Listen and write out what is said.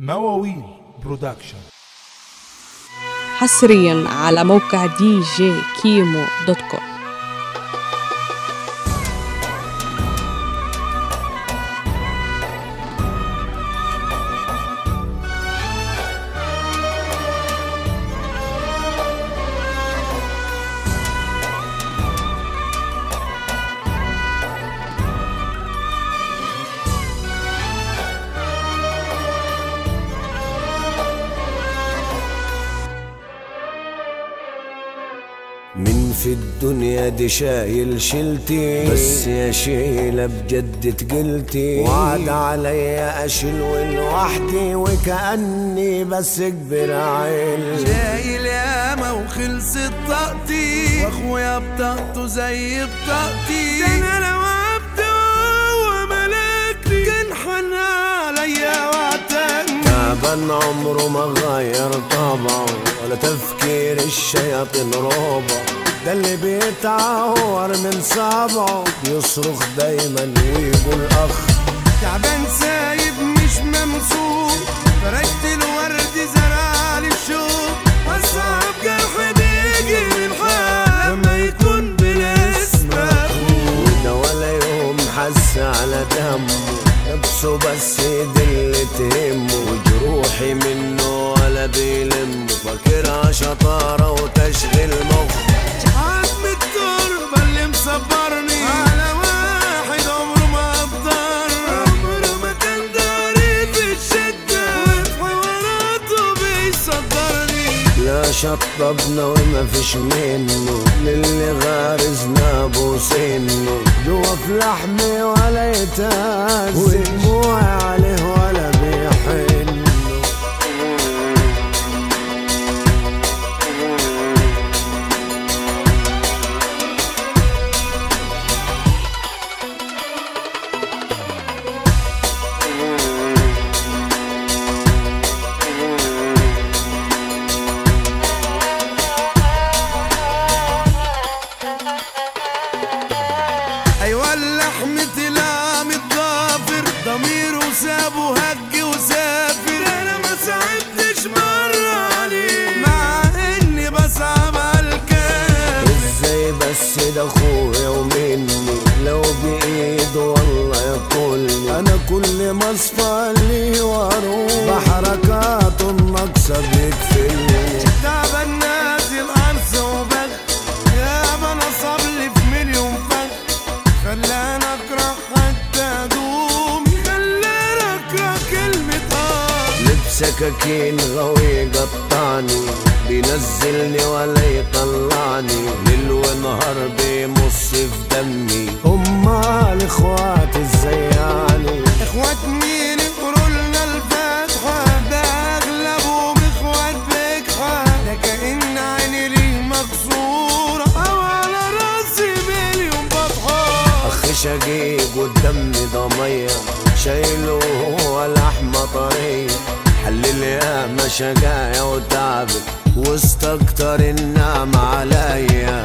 مواويل برودكشن. حصريا على موقع دي جي كيمو دوت كوم. في الدنيا دي شايل شيلتي. بس يا شيلة بجد تقلتي. وعد عليا أشيل لوحدي وكأني بس كبر عيل. شايل ياما وخلصت طاقتي وأخويا بطاقته زي بطاقتي. أنا لو عبد وهو ملكني كان حن عليا تعبان عمره ما غير طبعه ولا تفكير الشياطين ربع ده اللي بيتعور من صبعه بيصرخ دايما ويقول أخ. تعبان سايب مش ممسوك فرشت الورد زرع لي الشوق. اصعب جرح بيجي من حال لما يكون بالاسم ده ولا يوم حس على دمه نفسه بس دي اللي تهمه. وجروحي منه ولا بيلم فاكرها شطارة. شطبنا وما فيش منه. للي غارزنا بوسنه جوا في لحمي ولا يتهز ده اخويا ومني لو بايده والله يقولني أنا كل ما أصفى لي وأروح. بحركاته الناقصه بيكفلني تعبان نازل ارض وبغ يابا نصب لي في مليون فخ خلاني اكره حتى أدوم. خلاني اكره كلمة آه لبسكاكين غوي يقطعني بينزلني ولا يطلعني شقيق والدم ميه شايله وهو لحمه طريه حلل ياما شقايا وتعبت واستكتر النعم عليا.